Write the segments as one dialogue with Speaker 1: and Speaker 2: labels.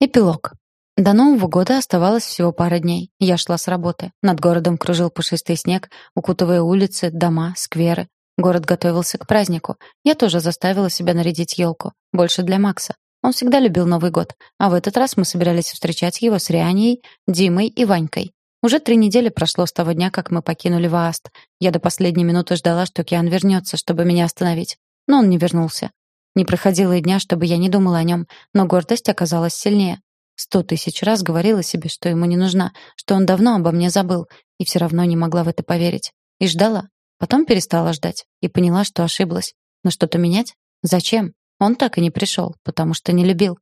Speaker 1: Эпилог. До Нового года оставалось всего пара дней. Я шла с работы. Над городом кружил пушистый снег, укутывая улицы, дома, скверы. Город готовился к празднику. Я тоже заставила себя нарядить елку. Больше для Макса. Он всегда любил Новый год. А в этот раз мы собирались встречать его с Рианией, Димой и Ванькой. Уже три недели прошло с того дня, как мы покинули Вааст. Я до последней минуты ждала, что Киан вернется, чтобы меня остановить. Но он не вернулся. Не проходило и дня, чтобы я не думала о нем, но гордость оказалась сильнее. Сто тысяч раз говорила себе, что ему не нужна, что он давно обо мне забыл, и все равно не могла в это поверить. И ждала. Потом перестала ждать и поняла, что ошиблась. Но что-то менять? Зачем? Он так и не пришел, потому что не любил.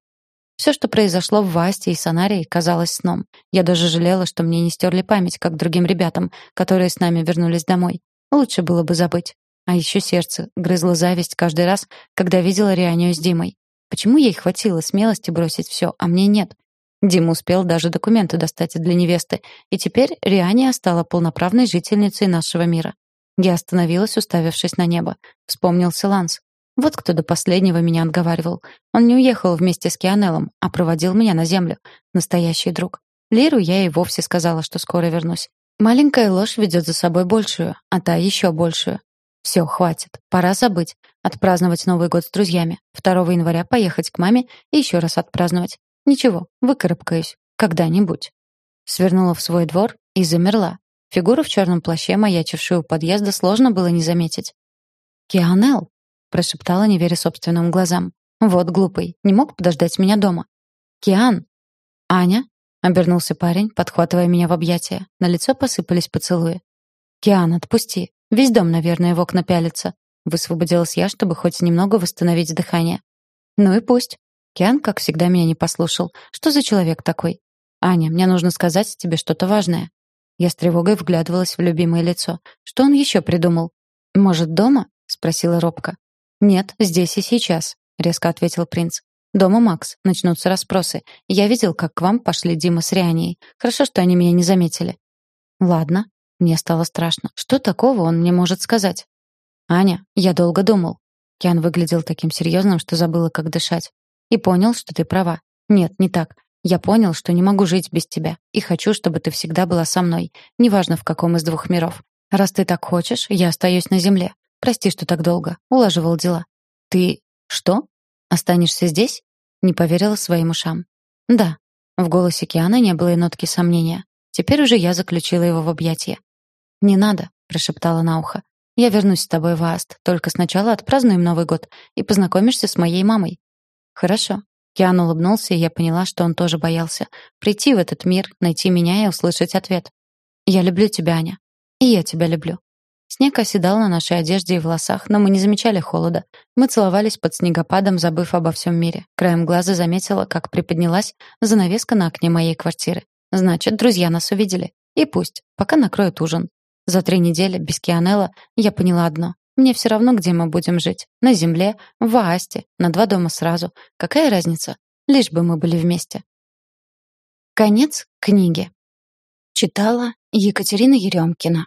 Speaker 1: Все, что произошло в Васте и Сонарии, казалось сном. Я даже жалела, что мне не стерли память, как другим ребятам, которые с нами вернулись домой. Лучше было бы забыть. А еще сердце грызло зависть каждый раз, когда видела Рианию с Димой. Почему ей хватило смелости бросить все, а мне нет? Дима успел даже документы достать для невесты, и теперь Риания стала полноправной жительницей нашего мира. Я остановилась, уставившись на небо. Вспомнился Ланс. Вот кто до последнего меня отговаривал. Он не уехал вместе с Кианеллом, а проводил меня на землю. Настоящий друг. Лиру я и вовсе сказала, что скоро вернусь. Маленькая ложь ведет за собой большую, а та еще большую. Все, хватит. Пора забыть. Отпраздновать Новый год с друзьями. 2 января поехать к маме и еще раз отпраздновать. Ничего, выкарабкаюсь. Когда-нибудь. Свернула в свой двор и замерла. Фигуру в черном плаще, маячившую у подъезда, сложно было не заметить. «Кианел!» — прошептала, не веря собственным глазам. «Вот глупый, не мог подождать меня дома». «Киан!» «Аня?» — обернулся парень, подхватывая меня в объятия. На лицо посыпались поцелуи. «Киан, отпусти. Весь дом, наверное, в окна пялится. Высвободилась я, чтобы хоть немного восстановить дыхание. Ну и пусть. Киан, как всегда, меня не послушал. Что за человек такой? Аня, мне нужно сказать тебе что-то важное. Я с тревогой вглядывалась в любимое лицо. Что он еще придумал? Может, дома? спросила робко. Нет, здесь и сейчас, резко ответил принц. Дома Макс. Начнутся расспросы. Я видел, как к вам пошли Дима с Рианией. Хорошо, что они меня не заметили. Ладно, мне стало страшно. Что такого он мне может сказать? Аня, я долго думал. Киан выглядел таким серьезным, что забыла, как дышать. И понял, что ты права. Нет, не так. Я понял, что не могу жить без тебя и хочу, чтобы ты всегда была со мной, неважно в каком из двух миров. Раз ты так хочешь, я остаюсь на земле. Прости, что так долго. Улаживал дела. Ты что? Останешься здесь? Не поверила своим ушам. Да. В голосе Киана не было и нотки сомнения. Теперь уже я заключила его в объятия. «Не надо», — прошептала на ухо. «Я вернусь с тобой в Аст, только сначала отпразднуем Новый год и познакомишься с моей мамой». «Хорошо». Киан улыбнулся, и я поняла, что он тоже боялся. Прийти в этот мир, найти меня и услышать ответ. «Я люблю тебя, Аня». «И я тебя люблю». Снег оседал на нашей одежде и волосах, но мы не замечали холода. Мы целовались под снегопадом, забыв обо всем мире. Краем глаза заметила, как приподнялась занавеска на окне моей квартиры. Значит, друзья нас увидели. И пусть, пока накроют ужин. За три недели без Кианелла я поняла одно. Мне все равно, где мы будем жить. На земле, в Аасте, на два дома сразу. Какая разница? Лишь бы мы были вместе. Конец книги. Читала Екатерина Еремкина.